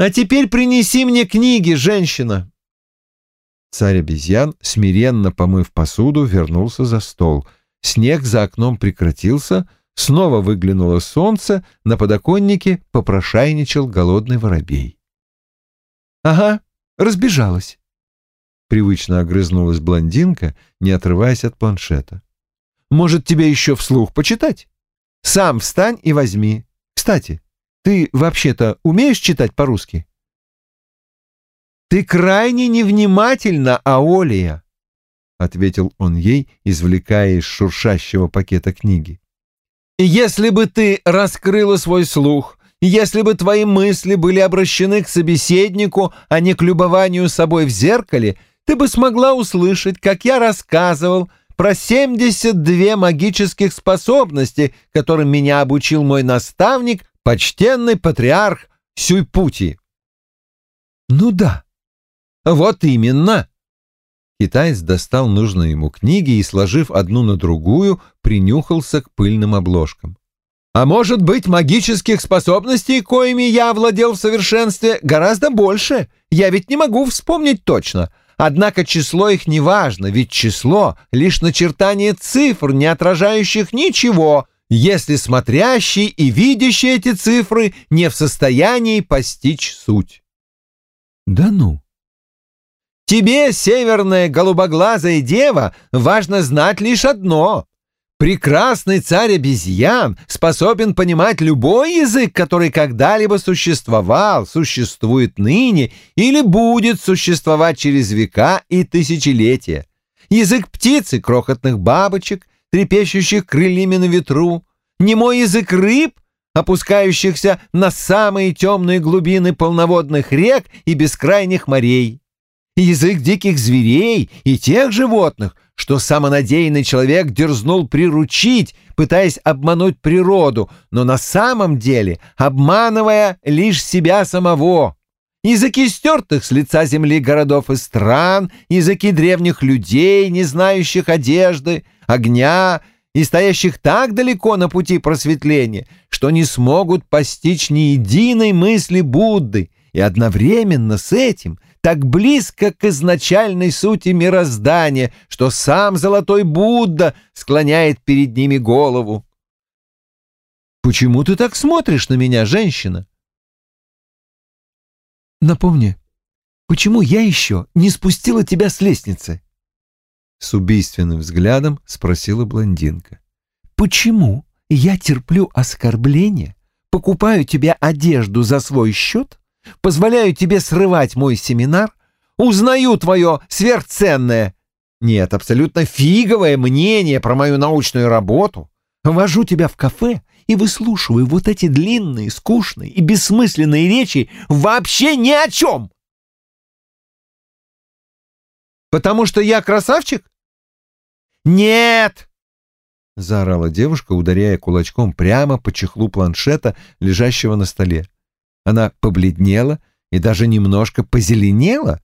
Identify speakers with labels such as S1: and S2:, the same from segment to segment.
S1: А теперь принеси мне книги, женщина. Царь обезьян, смиренно помыв посуду, вернулся за стол. Снег за окном прекратился, снова выглянуло солнце, на подоконнике попрошайничал голодный воробей. «Ага, разбежалась», — привычно огрызнулась блондинка, не отрываясь от планшета. «Может, тебе еще вслух почитать? Сам встань и возьми. Кстати, ты вообще-то умеешь читать по-русски?» «Ты крайне невнимательна, Аолия», — ответил он ей, извлекая из шуршащего пакета книги. «Если бы ты раскрыла свой слух, если бы твои мысли были обращены к собеседнику, а не к любованию собой в зеркале, ты бы смогла услышать, как я рассказывал про 72 магических способности, которым меня обучил мой наставник, почтенный патриарх Сюйпути. Ну да, вот именно. Китаец достал нужные ему книги и, сложив одну на другую, принюхался к пыльным обложкам. А может быть, магических способностей, коими я овладел в совершенстве, гораздо больше. Я ведь не могу вспомнить точно. Однако число их не важно, ведь число — лишь начертание цифр, не отражающих ничего, если смотрящий и видящий эти цифры не в состоянии постичь суть. Да ну! Тебе, северная голубоглазая дева, важно знать лишь одно. Прекрасный царь обезьян способен понимать любой язык, который когда-либо существовал, существует ныне или будет существовать через века и тысячелетия. Язык птицы, крохотных бабочек, трепещущих крыльями на ветру, немой язык рыб, опускающихся на самые темные глубины полноводных рек и бескрайних морей язык диких зверей и тех животных, что самонадеянный человек дерзнул приручить, пытаясь обмануть природу, но на самом деле обманывая лишь себя самого. Языки стертых с лица земли городов и стран, языки древних людей, не знающих одежды, огня и стоящих так далеко на пути просветления, что не смогут постичь ни единой мысли Будды, и одновременно с этим — так близко к изначальной сути мироздания, что сам Золотой Будда склоняет перед ними голову. «Почему ты так смотришь на меня, женщина?» «Напомни, почему я еще не спустила тебя с лестницы?» С убийственным взглядом спросила блондинка. «Почему я терплю оскорбления, покупаю тебе одежду за свой счет, Позволяю тебе срывать мой семинар, узнаю твое сверхценное, нет, абсолютно фиговое мнение про мою научную работу, вожу тебя в кафе и выслушиваю вот эти длинные, скучные и бессмысленные речи вообще ни о чем. Потому что я красавчик? Нет! — заорала девушка, ударяя кулачком прямо по чехлу планшета, лежащего на столе. Она побледнела и даже немножко позеленела.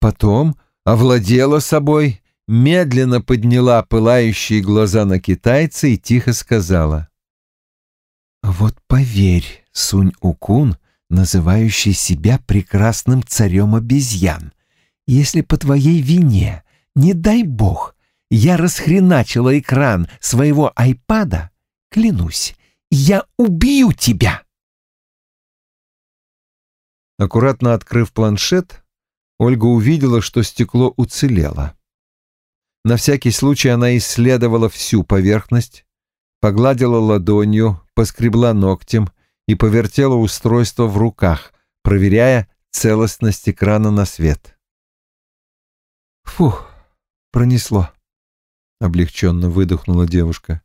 S1: Потом овладела собой, медленно подняла пылающие глаза на китайца и тихо сказала. «Вот поверь, Сунь-Укун, называющий себя прекрасным царем обезьян, если по твоей вине, не дай бог, я расхреначила экран своего айпада, клянусь, я убью тебя!» Аккуратно открыв планшет, Ольга увидела, что стекло уцелело. На всякий случай она исследовала всю поверхность, погладила ладонью, поскребла ногтем и повертела устройство в руках, проверяя целостность экрана на свет. «Фух, пронесло», — облегченно выдохнула девушка.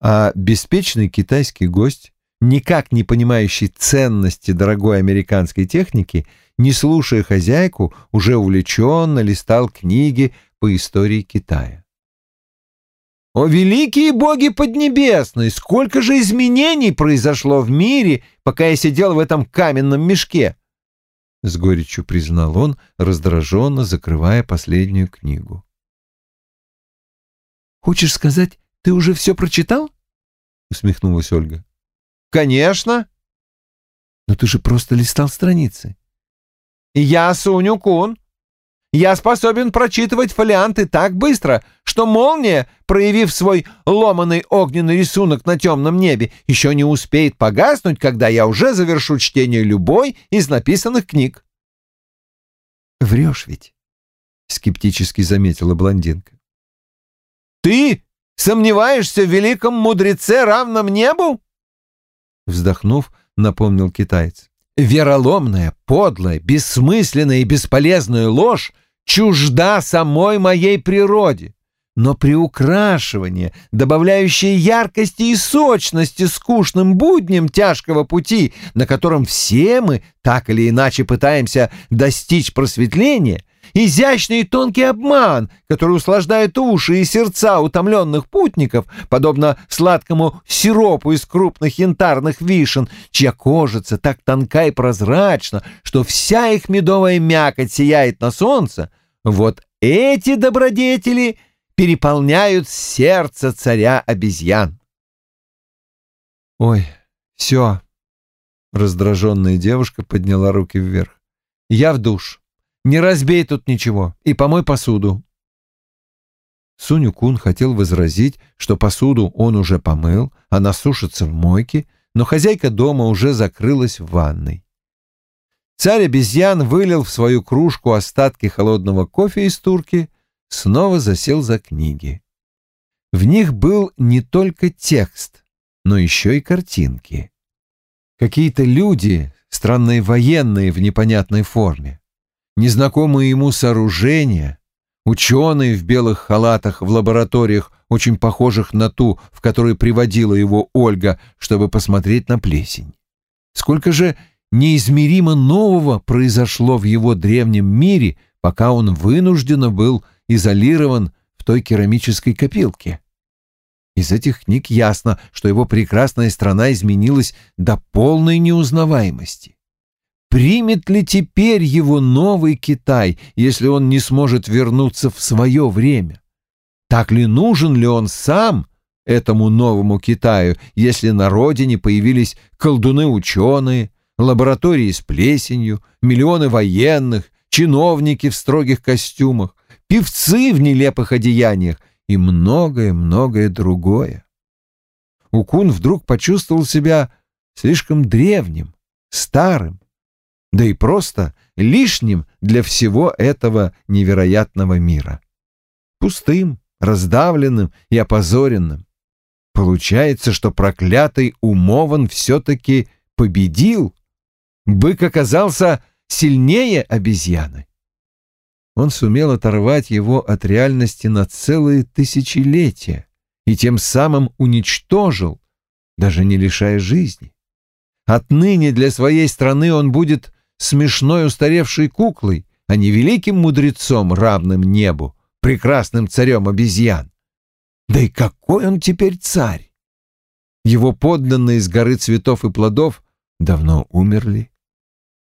S1: А беспечный китайский гость никак не понимающий ценности дорогой американской техники, не слушая хозяйку, уже увлеченно листал книги по истории Китая. О, великие боги поднебесные! Сколько же изменений произошло в мире, пока я сидел в этом каменном мешке! С горечью признал он, раздраженно закрывая последнюю книгу. «Хочешь сказать, ты уже все прочитал?» — усмехнулась Ольга. «Конечно!» Но ты же просто листал страницы.
S2: Я Суню-кун. Я способен прочитывать фолианты так быстро, что молния, проявив свой ломаный огненный рисунок на темном небе, еще не успеет погаснуть, когда я уже завершу чтение любой из написанных книг.
S1: «Врешь ведь», — скептически заметила блондинка.
S2: «Ты сомневаешься в великом мудреце, равном небу?»
S1: Вздохнув, напомнил китаец. «Вероломная, подлая, бессмысленная и бесполезная ложь чужда самой моей природе, но приукрашивание, добавляющее яркости и сочности скучным будням тяжкого пути, на котором все мы так или иначе пытаемся достичь просветления, изящный и тонкий обман, который услаждает уши и сердца утомленных путников, подобно сладкому сиропу из крупных янтарных вишен, чья кожица так тонка и прозрачна, что вся их медовая мякоть сияет на солнце, вот эти добродетели переполняют сердце царя обезьян. «Ой, все!» — раздраженная девушка подняла руки вверх. «Я в душ. Не разбей тут ничего и помой посуду. Суню Кун хотел возразить, что посуду он уже помыл, она сушится в мойке, но хозяйка дома уже закрылась в ванной. Царь обезьян вылил в свою кружку остатки холодного кофе из турки, снова засел за книги. В них был не только текст, но еще и картинки. Какие-то люди, странные военные в непонятной форме незнакомые ему сооружения, ученые в белых халатах в лабораториях, очень похожих на ту, в которой приводила его Ольга, чтобы посмотреть на плесень. Сколько же неизмеримо нового произошло в его древнем мире, пока он вынужденно был изолирован в той керамической копилке. Из этих книг ясно, что его прекрасная страна изменилась до полной неузнаваемости. Примет ли теперь его новый Китай, если он не сможет вернуться в свое время? Так ли нужен ли он сам этому новому Китаю, если на родине появились колдуны-ученые, лаборатории с плесенью, миллионы военных, чиновники в строгих костюмах, певцы в нелепых одеяниях и многое-многое другое? Укун вдруг почувствовал себя слишком древним, старым, да и просто лишним для всего этого невероятного мира. Пустым, раздавленным и опозоренным. Получается, что проклятый умован все-таки победил. Бык оказался сильнее обезьяны. Он сумел оторвать его от реальности на целые тысячелетия и тем самым уничтожил, даже не лишая жизни. Отныне для своей страны он будет смешной устаревшей куклой, а не великим мудрецом, равным небу, прекрасным царем обезьян. Да и какой он теперь царь? Его подданные из горы цветов и плодов давно умерли.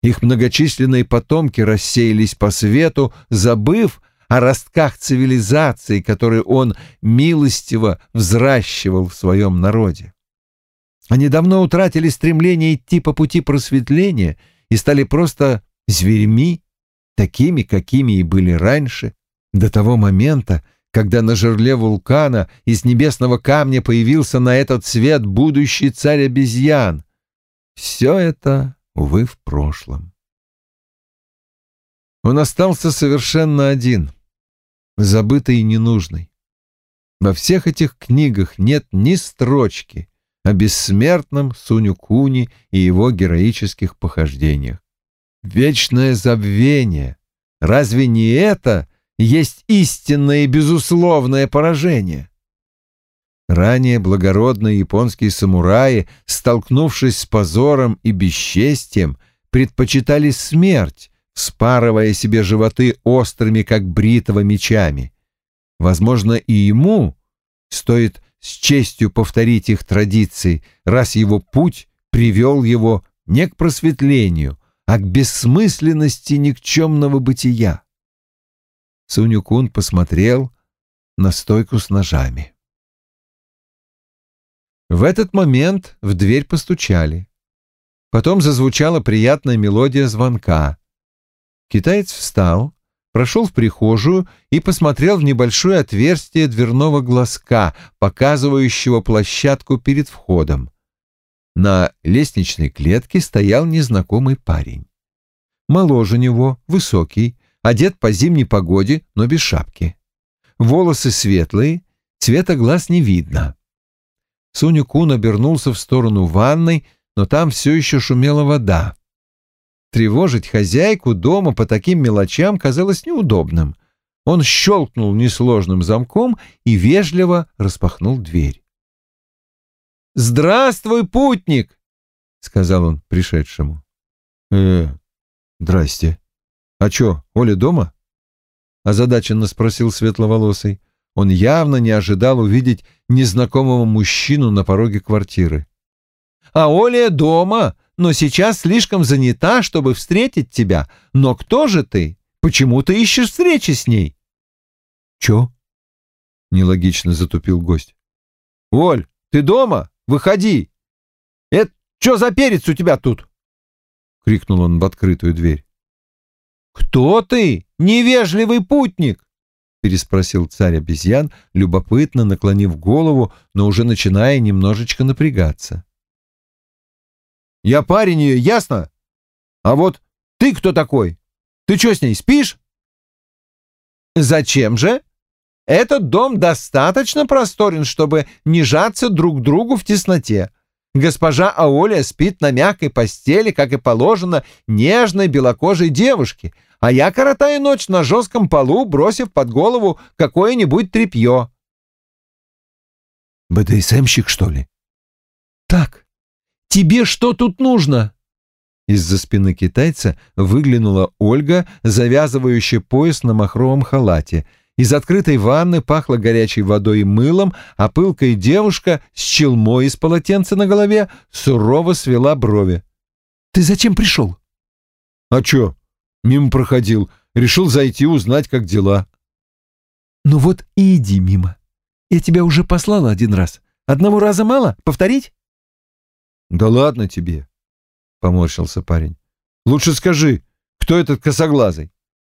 S1: Их многочисленные потомки рассеялись по свету, забыв о ростках цивилизации, которые он милостиво взращивал в своем народе. Они давно утратили стремление идти по пути просветления — и стали просто зверьми, такими, какими и были раньше, до того момента, когда на жерле вулкана из небесного камня появился на этот свет будущий царь обезьян. Все это, увы, в прошлом. Он остался совершенно один, забытый и ненужный. Во всех этих книгах нет ни строчки о бессмертном Суню-Куни и его героических похождениях. Вечное забвение. Разве не это есть истинное и безусловное поражение? Ранее благородные японские самураи, столкнувшись с позором и бесчестием, предпочитали смерть, спарывая себе животы острыми, как бритого, мечами. Возможно, и ему стоит с честью повторить их традиции, раз его путь привел его не к просветлению, а к бессмысленности никчемного бытия. Сунюкун посмотрел на стойку с ножами. В этот момент в дверь постучали. Потом зазвучала приятная мелодия звонка. Китаец встал, прошел в прихожую и посмотрел в небольшое отверстие дверного глазка, показывающего площадку перед входом. На лестничной клетке стоял незнакомый парень. Моложе него, высокий, одет по зимней погоде, но без шапки. Волосы светлые, цвета глаз не видно. Суню Кун обернулся в сторону ванной, но там все еще шумела вода. Тревожить хозяйку дома по таким мелочам казалось неудобным. Он щелкнул несложным замком и вежливо распахнул дверь. «Здравствуй, путник!» — сказал он пришедшему. «Э, здрасте. А чё, Оля дома?» — озадаченно спросил светловолосый. Он явно не ожидал увидеть незнакомого мужчину на пороге квартиры. «А Оля дома, но сейчас слишком занята, чтобы встретить тебя. Но кто же ты? Почему ты ищешь встречи с ней?» «Чё?» — нелогично затупил гость. «Оль, ты дома? Выходи! Это что за перец у тебя тут?» — крикнул он в открытую дверь. «Кто ты, невежливый путник?» — переспросил царь обезьян, любопытно наклонив голову, но уже начиная немножечко напрягаться. Я парень ее, ясно? А вот ты кто такой? Ты что с ней, спишь? Зачем же? Этот дом достаточно просторен, чтобы не жаться друг другу в тесноте. Госпожа Аоля спит на мягкой постели, как и положено, нежной белокожей девушке, а я коротаю ночь на жестком полу, бросив под голову какое-нибудь тряпье. БДСМщик, что ли? Так, Тебе что тут нужно?» Из-за спины китайца выглянула Ольга, завязывающая пояс на махровом халате. Из открытой ванны пахло горячей водой и мылом, а пылкая девушка с челмой из полотенца на голове сурово свела брови. «Ты зачем пришел?» «А чё? Мимо проходил. Решил зайти узнать, как дела». «Ну вот и иди мимо. Я тебя уже послала один раз. Одного раза мало? Повторить?» «Да ладно тебе», — поморщился парень. «Лучше скажи, кто этот косоглазый?»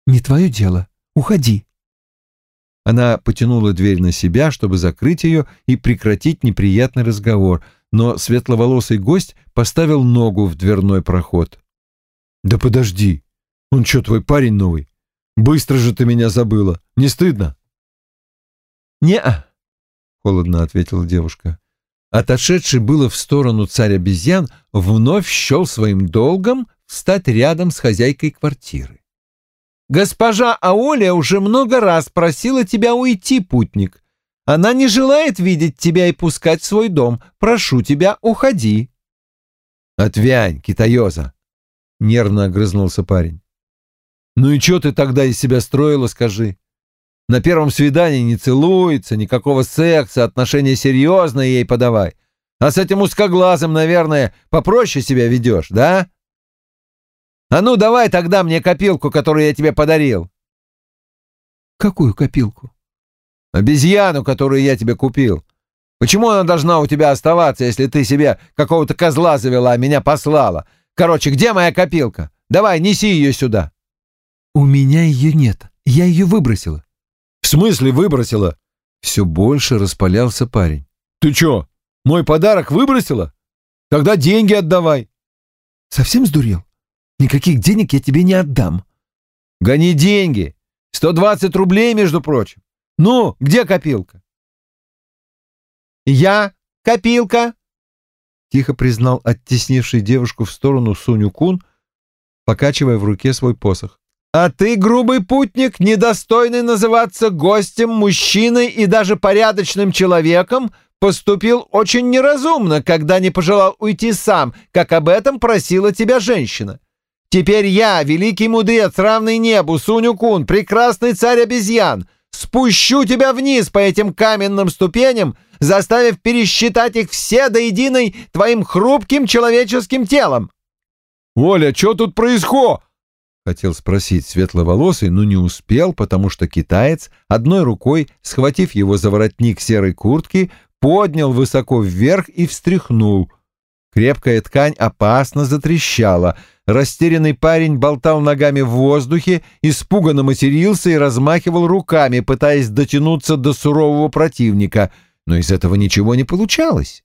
S1: «Не твое дело. Уходи». Она потянула дверь на себя, чтобы закрыть ее и прекратить неприятный разговор, но светловолосый гость поставил ногу в дверной проход. «Да подожди, он что, твой парень новый? Быстро же ты меня забыла. Не стыдно?» «Не-а», — холодно ответила девушка. Отошедший было в сторону царь обезьян вновь счел своим долгом стать рядом с хозяйкой квартиры. «Госпожа Аоля уже много раз просила тебя уйти, путник. Она не желает видеть тебя и пускать в свой дом. Прошу тебя, уходи». «Отвянь, китаёза!» — нервно огрызнулся парень. «Ну и что ты тогда из себя строила, скажи? На первом свидании не целуется, никакого секса, отношения серьезные ей подавай. А с этим узкоглазым, наверное, попроще себя ведешь, да? А ну давай тогда мне копилку, которую я тебе подарил. Какую копилку? Обезьяну, которую я тебе купил. Почему она должна у тебя оставаться, если ты себе какого-то козла завела, а меня послала? Короче, где моя копилка? Давай, неси ее сюда. У меня ее нет. Я ее выбросила. «В смысле выбросила?» Все больше распалялся парень. «Ты чё, мой подарок выбросила? Тогда деньги отдавай». «Совсем сдурел? Никаких денег я тебе не отдам». «Гони деньги. Сто двадцать рублей, между прочим. Ну, где копилка?» «Я копилка», — тихо признал оттеснивший девушку в сторону Суню Кун, покачивая в руке свой посох. А ты, грубый путник, недостойный называться гостем, мужчиной и даже порядочным человеком, поступил очень неразумно, когда не пожелал уйти сам, как об этом просила тебя женщина. Теперь я, великий мудрец, равный небу, Суню-кун, прекрасный царь обезьян, спущу тебя вниз по этим каменным ступеням, заставив пересчитать их все до единой твоим хрупким человеческим телом. «Оля, что тут происходит?» Хотел спросить светловолосый, но не успел, потому что китаец, одной рукой, схватив его за воротник серой куртки, поднял высоко вверх и встряхнул. Крепкая ткань опасно затрещала. Растерянный парень болтал ногами в воздухе, испуганно матерился и размахивал руками, пытаясь дотянуться до сурового противника, но из этого ничего не получалось.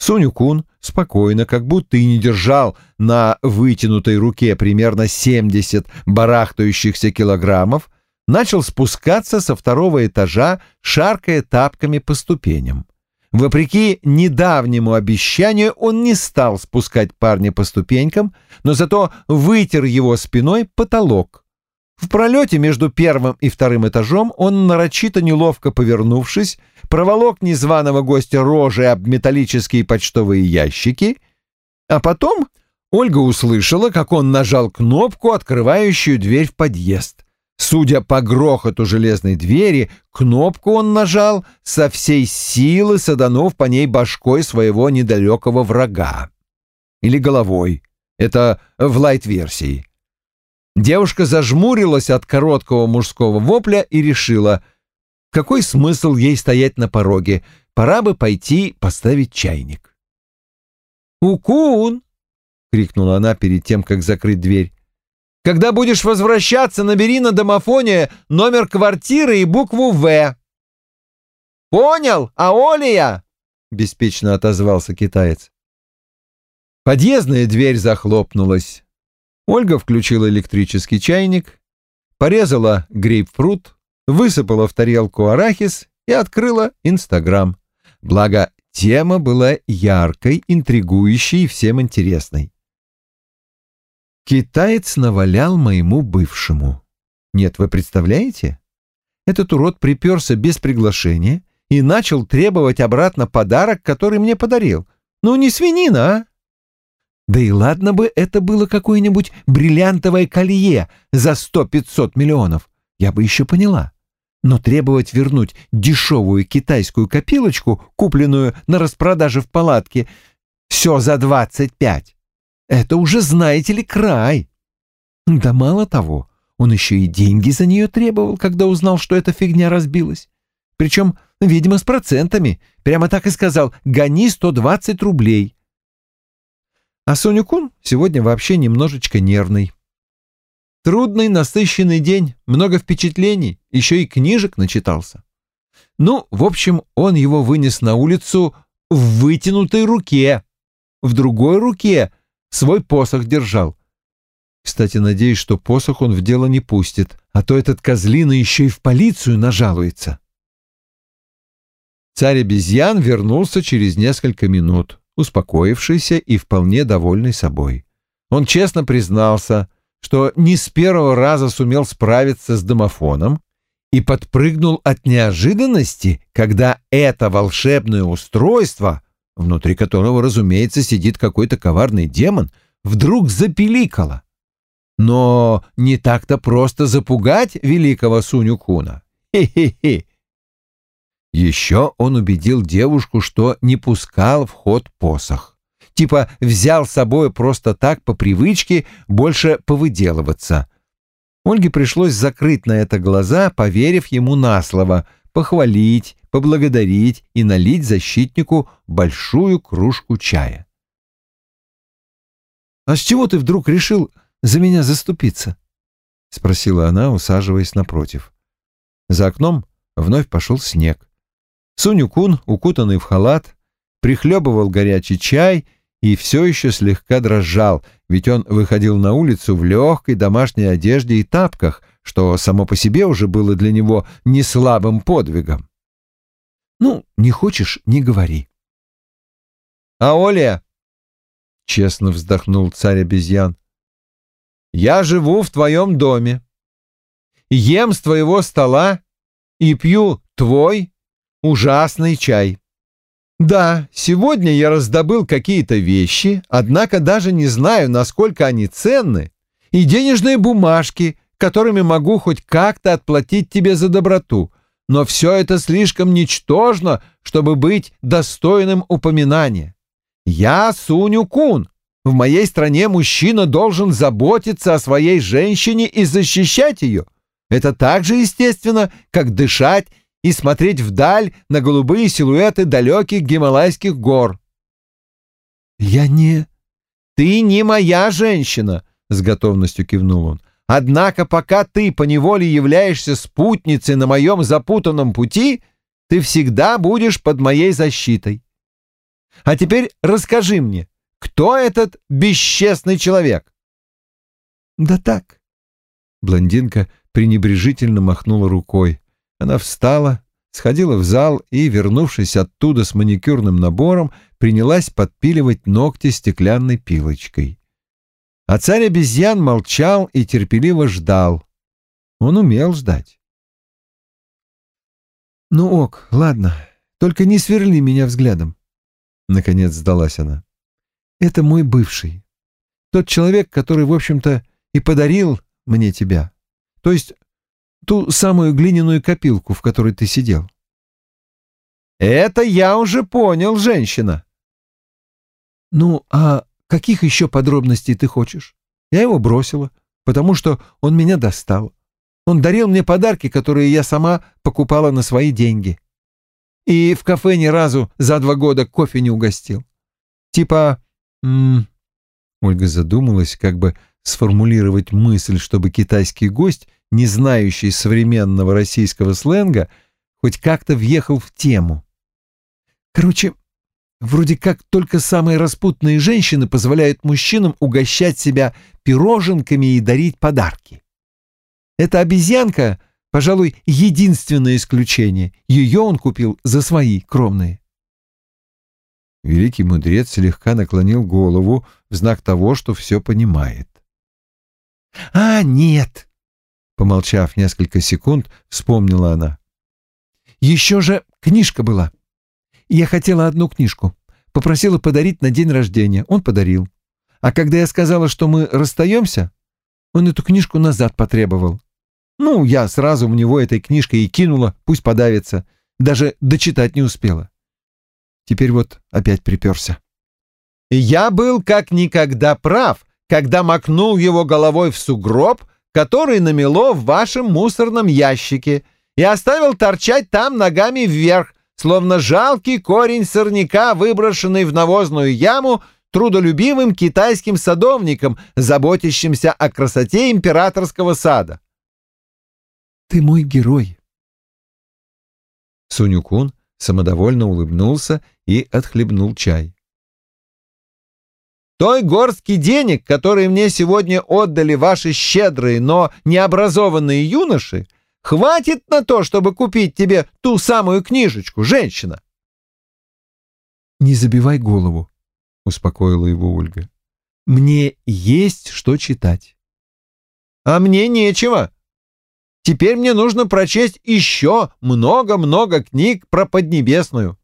S1: Суню-кун спокойно, как будто и не держал на вытянутой руке примерно 70 барахтающихся килограммов, начал спускаться со второго этажа, шаркая тапками по ступеням. Вопреки недавнему обещанию он не стал спускать парня по ступенькам, но зато вытер его спиной потолок. В пролете между первым и вторым этажом он, нарочито неловко повернувшись, проволок незваного гостя рожей об металлические почтовые ящики, а потом Ольга услышала, как он нажал кнопку, открывающую дверь в подъезд. Судя по грохоту железной двери, кнопку он нажал со всей силы, саданув по ней башкой своего недалекого врага. Или головой. Это в лайт-версии. Девушка зажмурилась от короткого мужского вопля и решила, какой смысл ей стоять на пороге, пора бы пойти поставить чайник. «Укун!» — крикнула она перед тем, как закрыть дверь. Когда будешь возвращаться, набери на домофоне номер квартиры и букву «В». «Понял, Аолия!» — беспечно отозвался китаец. Подъездная дверь захлопнулась. Ольга включила электрический чайник, порезала грейпфрут, высыпала в тарелку арахис и открыла Инстаграм. Благо, тема была яркой, интригующей и всем интересной. Китаец навалял моему бывшему. Нет, вы представляете? Этот урод приперся без приглашения и начал требовать обратно подарок, который мне подарил. Ну, не свинина, а? Да и ладно бы это было какое-нибудь бриллиантовое колье за сто-пятьсот миллионов. Я бы еще поняла. Но требовать вернуть дешевую китайскую копилочку, купленную на распродаже в палатке, все за двадцать пять. Это уже, знаете ли, край. Да мало того, он еще и деньги за нее требовал, когда узнал, что эта фигня разбилась. Причем, видимо, с процентами. Прямо так и сказал «гони 120 рублей». А Соню-кун сегодня вообще немножечко нервный. Трудный, насыщенный день, много впечатлений, еще и книжек начитался. Ну, в общем, он его вынес на улицу в вытянутой руке. В другой руке свой посох держал. Кстати, надеюсь, что посох он в дело не пустит, а то этот козлина еще и в полицию нажалуется. Царь обезьян вернулся через несколько минут, успокоившийся и вполне довольный собой. Он честно признался, что не с первого раза сумел справиться с домофоном и подпрыгнул от неожиданности, когда это волшебное устройство — внутри которого, разумеется, сидит какой-то коварный демон, вдруг запиликало. Но не так-то просто запугать великого Суню-куна. Хе-хе-хе. Еще он убедил девушку, что не пускал в ход посох. Типа взял с собой просто так по привычке больше повыделываться. Ольге пришлось закрыть на это глаза, поверив ему на слово, похвалить, поблагодарить и налить защитнику большую кружку чая. «А с чего ты вдруг решил за меня заступиться?» — спросила она, усаживаясь напротив. За окном вновь пошел снег. Суню-кун, укутанный в халат, прихлебывал горячий чай и все еще слегка дрожал, ведь он выходил на улицу в легкой домашней одежде и тапках, что само по себе уже было для него не слабым подвигом. Ну, не хочешь — не говори. — А Оля? — честно вздохнул царь обезьян. — Я живу в твоем доме. Ем с твоего стола и пью твой ужасный чай. Да, сегодня я раздобыл какие-то вещи, однако даже не знаю, насколько они ценны, и денежные бумажки, которыми могу хоть как-то отплатить тебе за доброту но все это слишком ничтожно, чтобы быть достойным упоминания. Я Суню Кун. В моей стране мужчина должен заботиться о своей женщине и защищать ее. Это так же естественно, как дышать и смотреть вдаль на голубые силуэты далеких Гималайских гор.
S2: Я не... Ты не моя женщина, с готовностью кивнул он. Однако пока ты поневоле являешься спутницей на моем запутанном пути, ты всегда будешь под моей защитой. А теперь расскажи мне, кто этот бесчестный человек? Да так. Блондинка пренебрежительно махнула рукой. Она встала, сходила в зал и, вернувшись оттуда с маникюрным набором, принялась подпиливать ногти стеклянной пилочкой. А царь обезьян молчал и терпеливо ждал. Он умел ждать. «Ну ок, ладно, только не сверли меня взглядом», — наконец сдалась она. «Это мой бывший. Тот человек, который, в общем-то, и подарил мне тебя. То есть ту самую глиняную копилку, в которой ты сидел. «Это я уже понял, женщина». «Ну, а каких еще подробностей ты хочешь? Я его бросила, потому что он меня достал. Он дарил мне подарки, которые я сама покупала на свои деньги. И в кафе ни разу за два года кофе не угостил. Типа... Ольга задумалась, как бы сформулировать мысль, чтобы китайский гость, не знающий современного российского сленга, хоть как-то въехал в тему. Короче, вроде как только самые распутные женщины позволяют мужчинам угощать себя пироженками и дарить подарки. Эта обезьянка, пожалуй, единственное исключение. Ее он купил за свои кромные.
S1: Великий мудрец слегка наклонил голову в знак того, что все понимает.
S2: «А, нет!» Помолчав несколько секунд, вспомнила она. «Еще же книжка была. Я хотела одну книжку. Попросила подарить на день рождения. Он подарил. А когда я сказала, что мы расстаемся, он эту книжку назад потребовал. Ну, я сразу в него этой книжкой и кинула, пусть подавится. Даже дочитать не успела. Теперь вот опять приперся. Я был как никогда прав, когда макнул его головой в сугроб, который намело в вашем мусорном ящике, и оставил торчать там ногами вверх, словно жалкий корень сорняка, выброшенный в навозную яму трудолюбивым китайским садовником, заботящимся о красоте императорского сада. «Ты мой герой!» Сунюкун самодовольно улыбнулся и отхлебнул чай. Той горстки денег, которые мне сегодня отдали ваши щедрые, но необразованные юноши, хватит на то, чтобы купить тебе ту самую книжечку, женщина. Не забивай голову, успокоила его Ольга. Мне есть что читать. А мне нечего. Теперь мне нужно прочесть еще много-много книг про Поднебесную.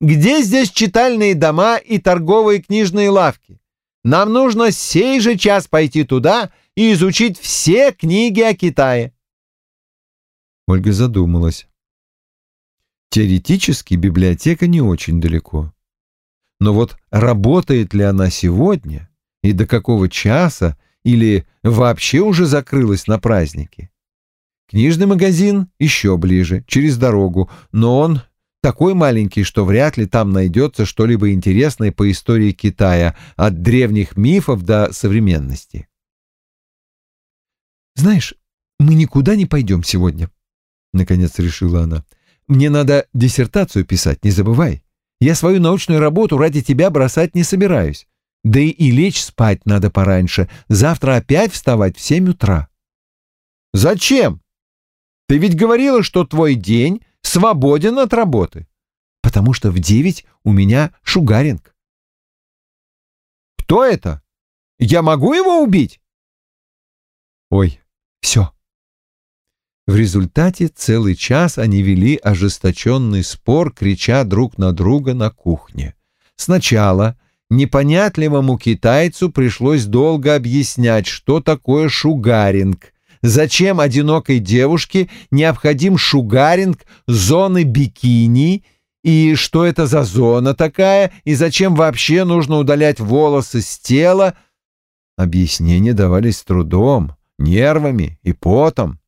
S2: Где здесь читальные дома и торговые книжные лавки? Нам нужно сей же час пойти туда и изучить все книги о Китае.
S1: Ольга задумалась. Теоретически библиотека не очень далеко. Но вот работает ли она сегодня и до какого часа или вообще уже закрылась на праздники? Книжный магазин еще ближе, через дорогу, но он такой маленький, что вряд ли там найдется что-либо интересное по истории Китая, от древних мифов до современности.
S2: «Знаешь, мы никуда не пойдем сегодня», — наконец решила она. «Мне надо диссертацию писать, не забывай. Я свою научную работу ради тебя бросать не собираюсь. Да и, и лечь спать надо пораньше. Завтра опять вставать в семь утра».
S1: «Зачем? Ты ведь говорила, что твой день свободен от работы,
S2: потому что в девять у меня шугаринг.
S1: Кто это? Я могу его убить?
S2: Ой, все. В результате целый час они вели ожесточенный спор, крича друг на друга на кухне. Сначала непонятливому китайцу пришлось долго объяснять, что такое шугаринг, Зачем одинокой девушке необходим шугаринг зоны бикини и что это за зона такая, и зачем вообще нужно удалять волосы с тела? Объяснения давались трудом, нервами и потом.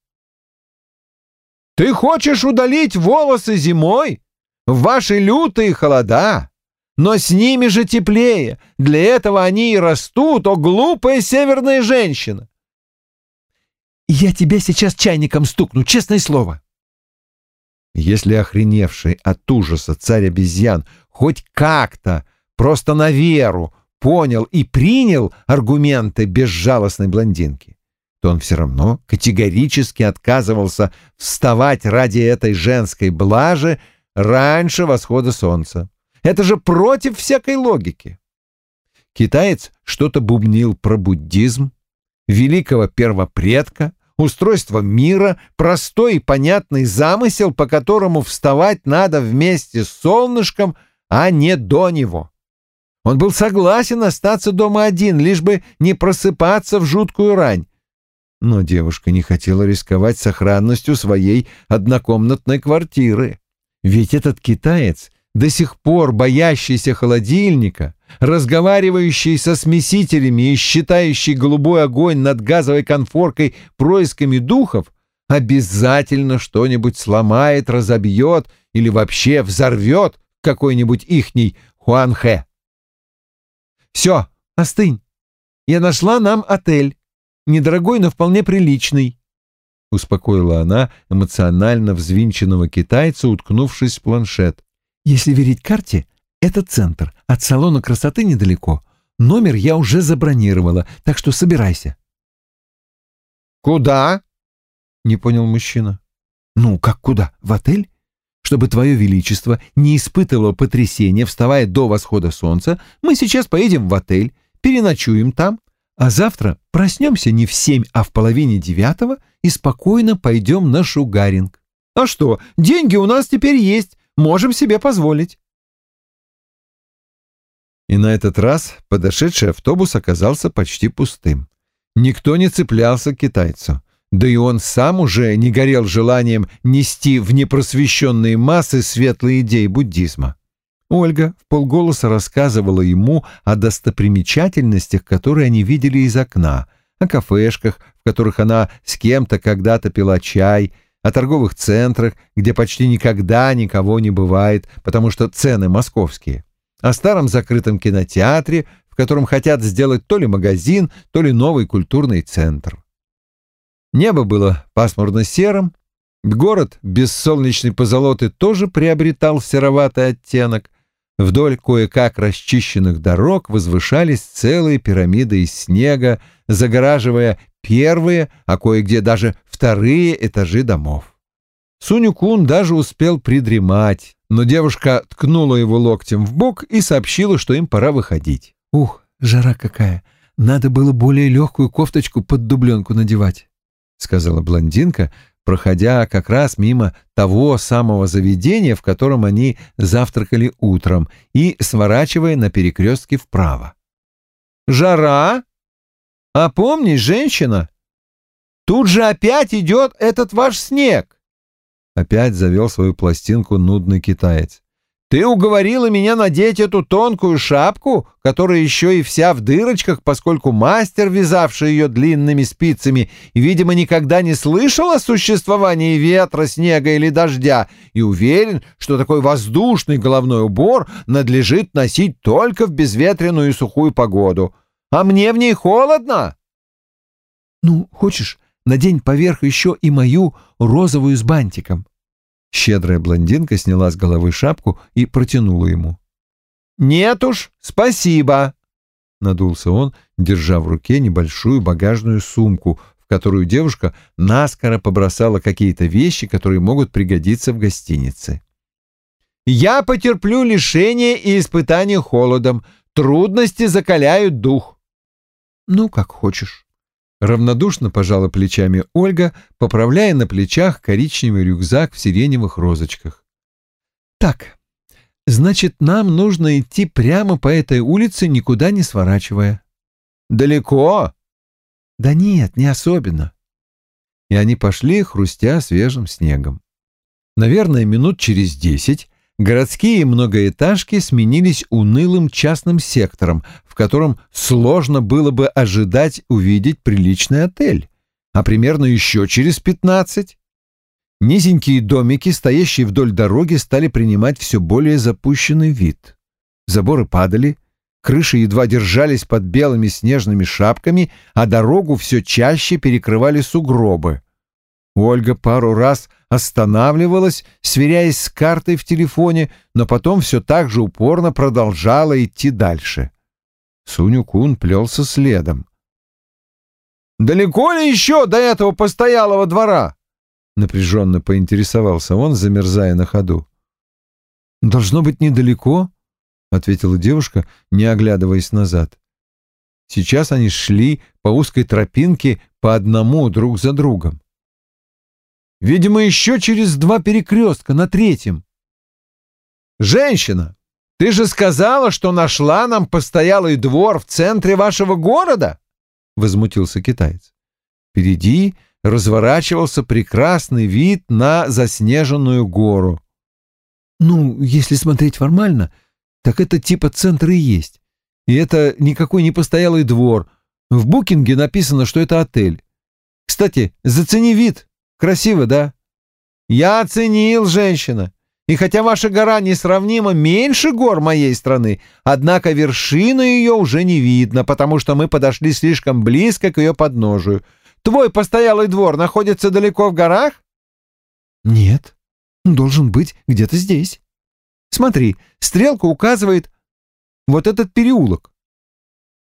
S1: «Ты хочешь удалить волосы зимой? В ваши лютые холода?
S2: но с ними же теплее. Для этого они и растут, о глупая северная женщина. Я тебя сейчас чайником стукну, честное слово.
S1: Если охреневший от ужаса царь обезьян хоть как-то, просто на веру, понял и принял аргументы безжалостной блондинки, то он все равно категорически отказывался вставать ради этой женской блажи раньше восхода солнца. Это же против всякой логики. Китаец что-то бубнил про буддизм, великого первопредка, устройство мира, простой и понятный замысел, по которому вставать надо вместе с солнышком, а не до него. Он был согласен остаться дома один, лишь бы не просыпаться в жуткую рань. Но девушка не хотела рисковать сохранностью своей однокомнатной квартиры. Ведь этот китаец, до сих пор боящийся холодильника, разговаривающий со смесителями и считающий голубой огонь над газовой конфоркой происками духов, обязательно что-нибудь сломает, разобьет или вообще взорвет какой-нибудь ихний Хуанхэ. Все, остынь. Я нашла нам отель. Недорогой, но вполне приличный. Успокоила она эмоционально взвинченного китайца, уткнувшись в планшет. Если верить карте, это центр. От салона красоты недалеко. Номер я уже забронировала, так что собирайся.
S2: Куда?
S1: Не понял мужчина. Ну, как куда? В отель? Чтобы твое величество не испытывало потрясения, вставая до восхода солнца, мы сейчас поедем в отель, переночуем там, а завтра проснемся не в семь, а в половине девятого и спокойно пойдем на шугаринг. А что, деньги у нас теперь есть, можем себе позволить. И на этот раз подошедший автобус оказался почти пустым. Никто не цеплялся к китайцу да и он сам уже не горел желанием нести в непросвещенные массы светлые идеи буддизма. Ольга в полголоса рассказывала ему о достопримечательностях, которые они видели из окна, о кафешках, в которых она с кем-то когда-то пила чай, о торговых центрах, где почти никогда никого не бывает, потому что цены московские, о старом закрытом кинотеатре, в котором хотят сделать то ли магазин, то ли новый культурный центр. Небо было пасмурно-серым, город без солнечной позолоты тоже приобретал сероватый оттенок. Вдоль кое-как расчищенных дорог возвышались целые пирамиды из снега, загораживая первые, а кое-где даже вторые этажи домов. Суню-кун даже успел придремать, но девушка ткнула его локтем в бок и сообщила, что им пора выходить. «Ух, жара какая! Надо было более легкую кофточку под дубленку надевать». — сказала блондинка, проходя как раз мимо того самого заведения, в котором они завтракали утром, и сворачивая на перекрестке вправо. «Жара? А помнишь, женщина? Тут же опять идет этот ваш снег!» Опять завел свою пластинку нудный китаец. Ты уговорила меня надеть эту тонкую шапку, которая еще и вся в дырочках, поскольку мастер, вязавший ее длинными спицами, видимо, никогда не слышал о существовании ветра, снега или дождя и уверен, что такой воздушный головной убор надлежит носить только в безветренную и сухую погоду. А мне в ней холодно. Ну, хочешь, надень поверх еще и мою розовую с бантиком. Щедрая блондинка сняла с головы шапку и протянула ему. «Нет уж, спасибо!» Надулся он, держа в руке небольшую багажную сумку, в которую девушка наскоро побросала какие-то вещи, которые могут пригодиться в гостинице. «Я потерплю лишение и испытание холодом. Трудности закаляют дух». «Ну, как хочешь». Равнодушно пожала плечами Ольга, поправляя на плечах коричневый рюкзак в сиреневых розочках. «Так, значит, нам нужно идти прямо по этой улице, никуда не сворачивая». «Далеко?» «Да нет, не особенно». И они пошли, хрустя свежим снегом. Наверное, минут через десять городские многоэтажки сменились унылым частным сектором, в котором сложно было бы ожидать увидеть приличный отель, а примерно еще через пятнадцать. Низенькие домики, стоящие вдоль дороги, стали принимать все более запущенный вид. Заборы падали, крыши едва держались под белыми снежными шапками, а дорогу все чаще перекрывали сугробы. Ольга пару раз останавливалась, сверяясь с картой в телефоне, но потом все так же упорно продолжала идти дальше. Суню-кун плелся следом.
S2: «Далеко ли еще до этого постоялого двора?» Напряженно поинтересовался он, замерзая на ходу.
S1: «Должно быть недалеко», — ответила девушка, не оглядываясь назад. Сейчас они шли по узкой тропинке по одному друг за другом. Видимо, еще через два перекрестка на третьем.
S2: «Женщина, ты же сказала, что нашла нам постоялый двор в центре вашего города?» — возмутился китаец.
S1: Впереди разворачивался прекрасный вид на заснеженную гору. «Ну, если смотреть формально, так это типа центр и есть. И это никакой не постоялый двор. В букинге написано, что это отель. Кстати, зацени вид. Красиво, да?
S2: Я оценил, женщина. И хотя ваша гора несравнимо меньше гор моей страны, однако вершины ее уже не видно, потому что мы подошли слишком близко к ее подножию. Твой постоялый двор находится далеко в горах?
S1: Нет, должен быть где-то здесь. Смотри, стрелка указывает вот этот переулок.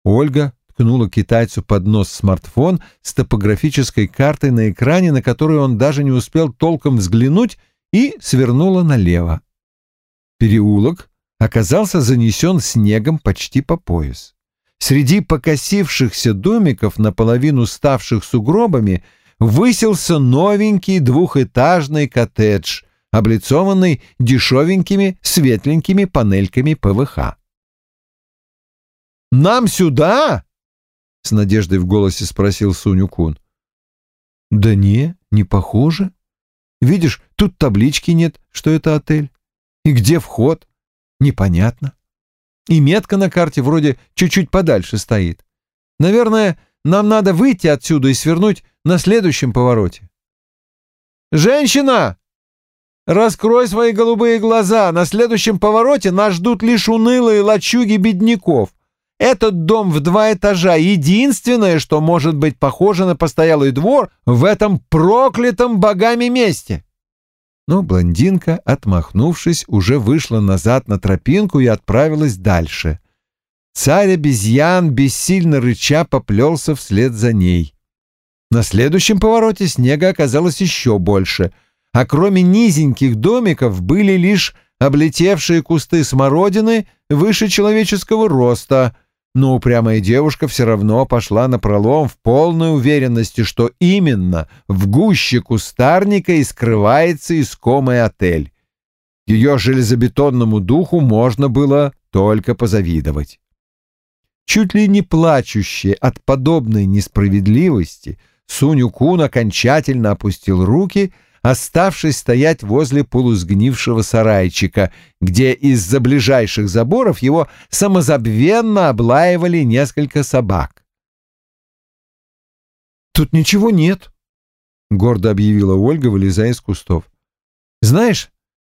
S1: Ольга ткнула китайцу под нос смартфон с топографической картой на экране, на которую он даже не успел толком взглянуть, и свернула налево. Переулок оказался занесен снегом почти по пояс. Среди покосившихся домиков, наполовину ставших сугробами, высился новенький двухэтажный коттедж, облицованный дешевенькими светленькими панельками ПВХ.
S2: «Нам сюда?» С надеждой в голосе спросил Суню Кун.
S1: Да не, не похоже. Видишь, тут таблички нет, что это отель. И где вход? Непонятно. И метка на карте вроде чуть-чуть подальше стоит. Наверное, нам надо выйти отсюда и свернуть на следующем повороте.
S2: «Женщина! Раскрой свои голубые глаза! На следующем повороте нас ждут лишь унылые лачуги бедняков. Этот дом в два этажа — единственное, что может быть похоже на постоялый двор в этом проклятом богами месте.
S1: Но блондинка, отмахнувшись, уже вышла назад на тропинку и отправилась дальше. Царь обезьян, бессильно рыча, поплелся вслед за ней. На следующем повороте снега оказалось еще больше, а кроме низеньких домиков были лишь облетевшие кусты смородины выше человеческого роста — но упрямая девушка все равно пошла на пролом в полной уверенности, что именно в гуще кустарника и скрывается искомый отель. Ее железобетонному духу можно было только позавидовать. Чуть ли не плачущий от подобной несправедливости, Суню Кун окончательно опустил руки — оставшись стоять возле полусгнившего сарайчика, где из-за ближайших заборов его самозабвенно облаивали несколько собак. «Тут ничего нет», — гордо объявила Ольга, вылезая из кустов. «Знаешь,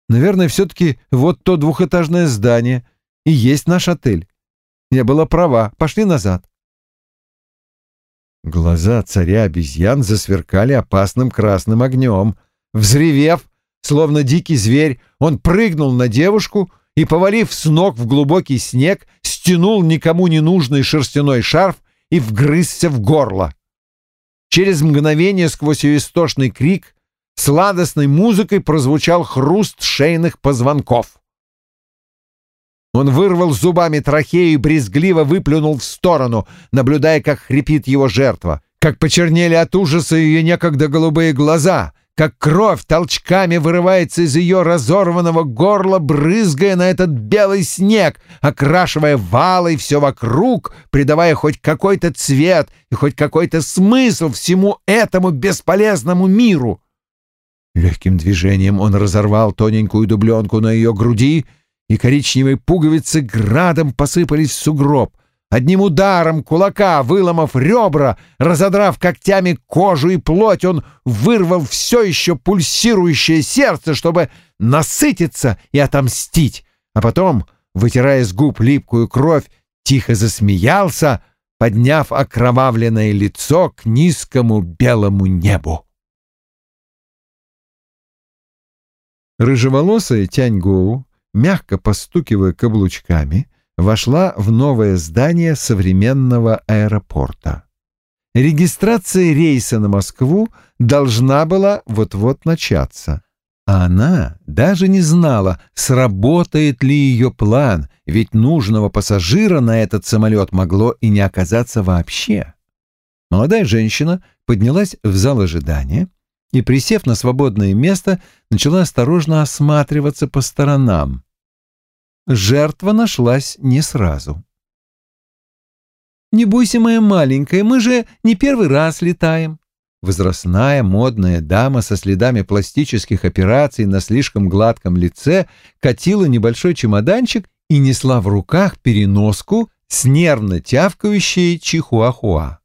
S1: наверное, все-таки вот то двухэтажное здание и есть наш отель. Я была права. Пошли назад». Глаза царя обезьян засверкали опасным красным огнем — Взревев, словно дикий зверь, он прыгнул на девушку и, повалив с ног в глубокий снег, стянул никому не нужный шерстяной шарф и вгрызся в горло. Через мгновение сквозь ее истошный крик сладостной музыкой прозвучал хруст шейных позвонков. Он вырвал зубами трахею и брезгливо выплюнул в сторону, наблюдая, как хрипит его жертва, как почернели от ужаса ее некогда голубые глаза, как кровь толчками вырывается из ее разорванного горла, брызгая на этот белый снег, окрашивая валой все вокруг, придавая хоть какой-то цвет и хоть какой-то смысл всему этому бесполезному миру. Легким движением он разорвал тоненькую дубленку на ее груди, и коричневые пуговицы градом посыпались в сугроб. Одним ударом кулака, выломав ребра, разодрав когтями кожу и плоть, он вырвал все еще пульсирующее сердце, чтобы насытиться и отомстить, а потом вытирая с губ липкую кровь, тихо засмеялся, подняв окровавленное лицо к низкому белому небу. Рыжеволосая Тяньгоу, мягко постукивая каблучками, вошла в новое здание современного аэропорта. Регистрация рейса на Москву должна была вот-вот начаться. А она даже не знала, сработает ли ее план, ведь нужного пассажира на этот самолет могло и не оказаться вообще. Молодая женщина поднялась в зал ожидания и, присев на свободное место, начала осторожно осматриваться по сторонам. Жертва нашлась не сразу. «Не бойся, моя маленькая, мы же не первый раз летаем». Возрастная модная дама со следами пластических операций на слишком гладком лице катила небольшой чемоданчик и несла в руках переноску с нервно тявкающей чихуахуа.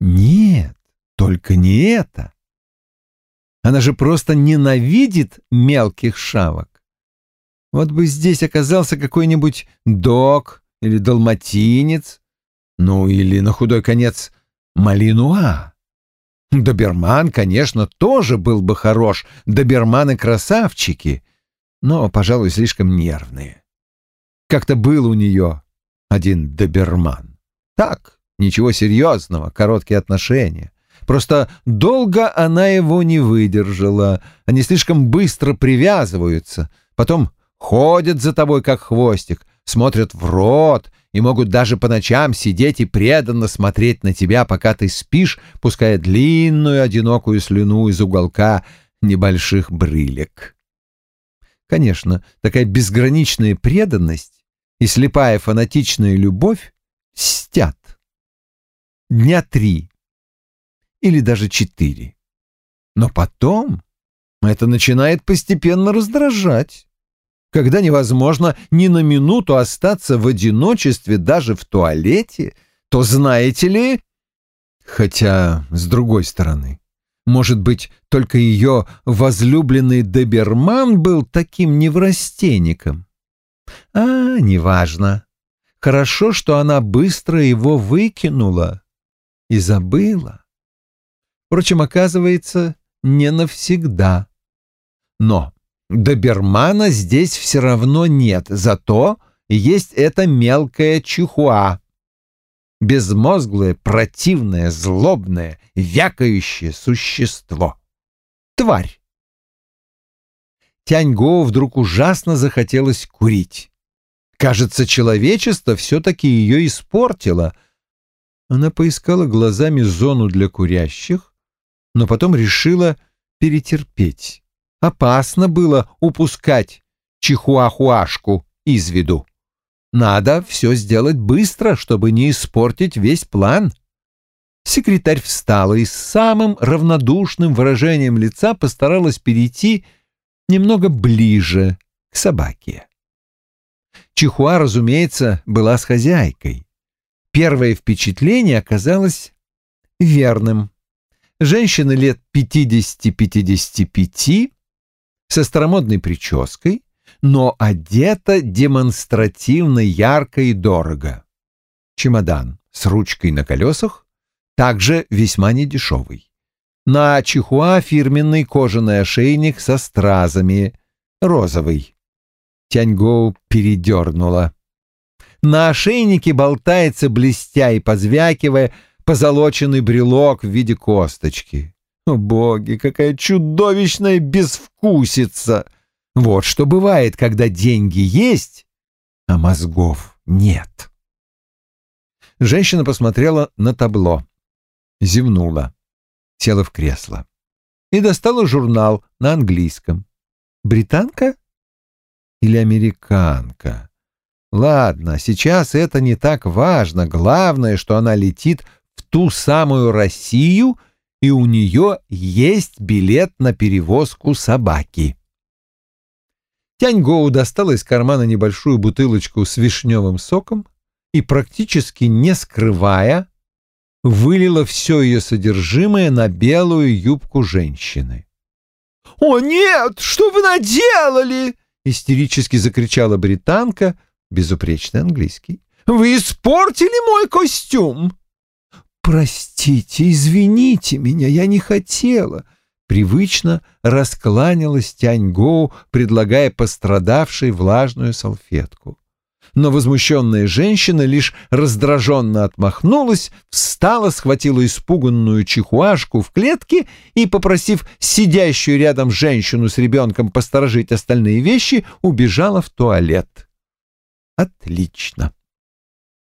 S1: Нет, только не это. Она же просто ненавидит мелких шавок. Вот бы здесь оказался какой-нибудь дог или далматинец, ну или, на худой конец, малинуа. Доберман, конечно, тоже был бы хорош, доберманы-красавчики, но, пожалуй, слишком нервные. Как-то был у нее один доберман. Так, ничего серьезного, короткие отношения. Просто долго она его не выдержала. Они слишком быстро привязываются, потом ходят за тобой, как хвостик, смотрят в рот и могут даже по ночам сидеть и преданно смотреть на тебя, пока ты спишь, пуская длинную одинокую слюну из уголка небольших брылек. Конечно, такая безграничная преданность и слепая фанатичная любовь стят. Дня три или даже четыре. Но потом это начинает постепенно раздражать когда невозможно ни на минуту остаться в одиночестве даже в туалете, то знаете ли... Хотя, с другой стороны, может быть, только ее возлюбленный доберман был таким неврастенником. А, неважно. Хорошо, что она быстро его выкинула и забыла. Впрочем, оказывается, не навсегда. Но Добермана здесь все равно нет, зато есть это мелкое чихуа. Безмозглое, противное, злобное, вякающее существо. Тварь. Тяньго вдруг ужасно захотелось курить. Кажется, человечество все-таки ее испортило. Она поискала глазами зону для курящих, но потом решила перетерпеть. Опасно было упускать чихуахуашку из виду. Надо все сделать быстро, чтобы не испортить весь план. Секретарь встала и с самым равнодушным выражением лица постаралась перейти немного ближе к собаке. Чихуа, разумеется, была с хозяйкой. Первое впечатление оказалось верным. Женщина лет 50-55 со старомодной прической, но одета демонстративно ярко и дорого. Чемодан с ручкой на колесах также весьма недешевый. На чихуа фирменный кожаный ошейник со стразами, розовый. Тяньгоу передернула. На ошейнике болтается, блестя и позвякивая, позолоченный брелок в виде косточки. О, боги, какая чудовищная безвкусица! Вот что бывает, когда деньги есть, а мозгов нет. Женщина посмотрела на табло, зевнула, села в кресло и достала журнал на английском. Британка или американка? Ладно, сейчас это не так важно. Главное, что она летит в ту самую Россию — и у нее есть билет на перевозку собаки. Тяньгоу достала из кармана небольшую бутылочку с вишневым соком и, практически не скрывая, вылила все ее содержимое на белую юбку женщины.
S2: «О, нет! Что вы наделали?» — истерически закричала британка,
S1: безупречный английский.
S2: «Вы испортили мой костюм!»
S1: «Простите, извините меня, я не хотела!» Привычно раскланялась Тяньгоу, предлагая пострадавшей влажную салфетку но возмущенная женщина лишь раздраженно отмахнулась, встала, схватила испуганную чихуашку в клетке и, попросив сидящую рядом женщину с ребенком посторожить остальные вещи, убежала в туалет. Отлично.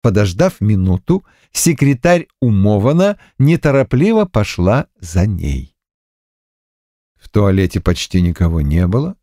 S1: Подождав минуту, секретарь умована неторопливо пошла за ней. В туалете почти никого не было,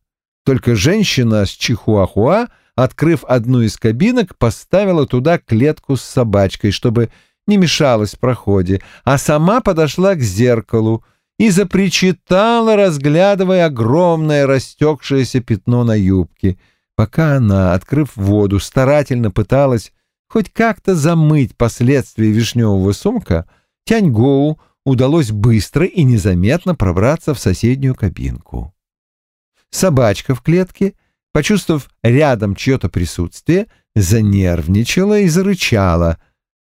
S1: только женщина с чихуахуа открыв одну из кабинок, поставила туда клетку с собачкой, чтобы не мешалась в проходе, а сама подошла к зеркалу и запричитала, разглядывая огромное растекшееся пятно на юбке, пока она, открыв воду, старательно пыталась хоть как-то замыть последствия вишневого сумка, Тяньгоу удалось быстро и незаметно пробраться в соседнюю кабинку. Собачка в клетке — почувствовав рядом чье-то присутствие, занервничала и зарычала.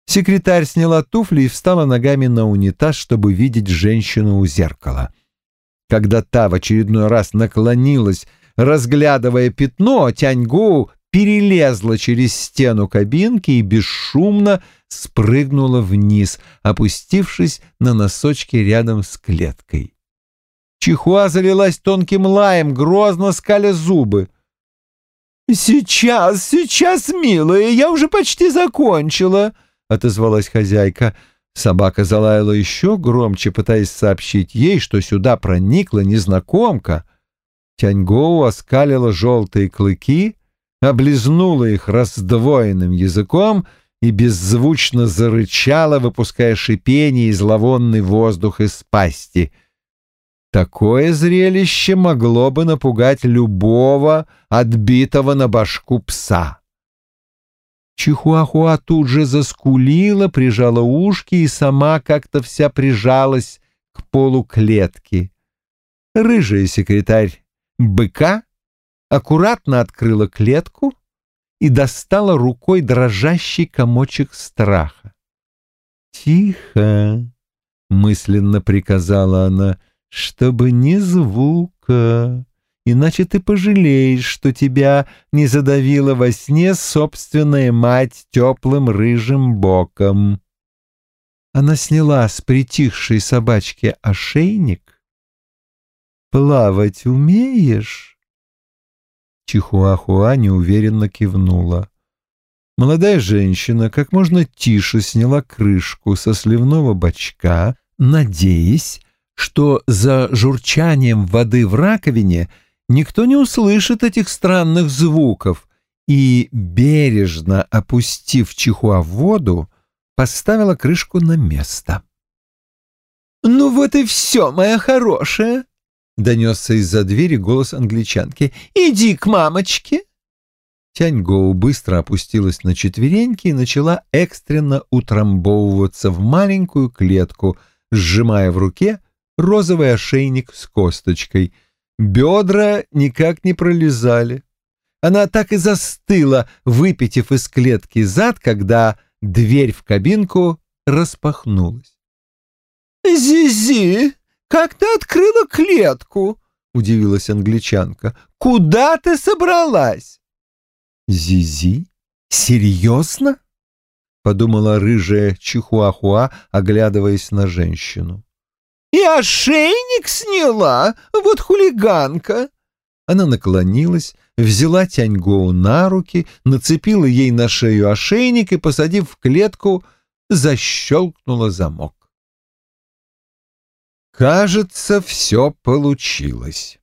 S1: Секретарь сняла туфли и встала ногами на унитаз, чтобы видеть женщину у зеркала. Когда та в очередной раз наклонилась, разглядывая пятно, Тяньгу перелезла через стену кабинки и бесшумно спрыгнула вниз, опустившись на носочки рядом с клеткой. Чихуа залилась тонким лаем, грозно скаля зубы. «Сейчас, сейчас, милая, я уже почти закончила», — отозвалась хозяйка. Собака залаяла еще громче, пытаясь сообщить ей, что сюда проникла незнакомка. Тяньгоу оскалила желтые клыки, облизнула их раздвоенным языком и беззвучно зарычала, выпуская шипение и зловонный воздух из пасти — Такое зрелище могло бы напугать любого отбитого на башку пса. Чихуахуа тут же заскулила, прижала ушки и сама как-то вся прижалась к полу клетки. Рыжая секретарь быка аккуратно открыла клетку и достала рукой дрожащий комочек страха. «Тихо!» — мысленно приказала она — чтобы ни звука, иначе ты пожалеешь, что тебя не задавила во сне собственная мать теплым рыжим боком. Она сняла с притихшей собачки ошейник. «Плавать умеешь?» Чихуахуа неуверенно кивнула. Молодая женщина как можно тише сняла крышку со сливного бачка, надеясь, что за журчанием воды в раковине никто не услышит этих странных звуков, и, бережно опустив чихуа в воду, поставила крышку на место. «Ну вот и все, моя хорошая!» — донесся из-за двери голос англичанки. «Иди к мамочке!» Тяньгоу быстро опустилась на четвереньки и начала экстренно утрамбовываться в маленькую клетку, сжимая в руке розовый ошейник с косточкой. Бедра никак не пролезали. Она так и застыла, выпитив из клетки зад, когда дверь в кабинку распахнулась.
S2: «Зизи, как ты открыла клетку?» — удивилась англичанка. «Куда ты собралась?»
S1: «Зизи? Серьезно?» — подумала рыжая чихуахуа, оглядываясь на женщину.
S2: И ошейник сняла, вот хулиганка.
S1: Она наклонилась, взяла Тяньгоу на руки, нацепила ей на шею ошейник и, посадив в клетку, защелкнула замок. Кажется, все получилось.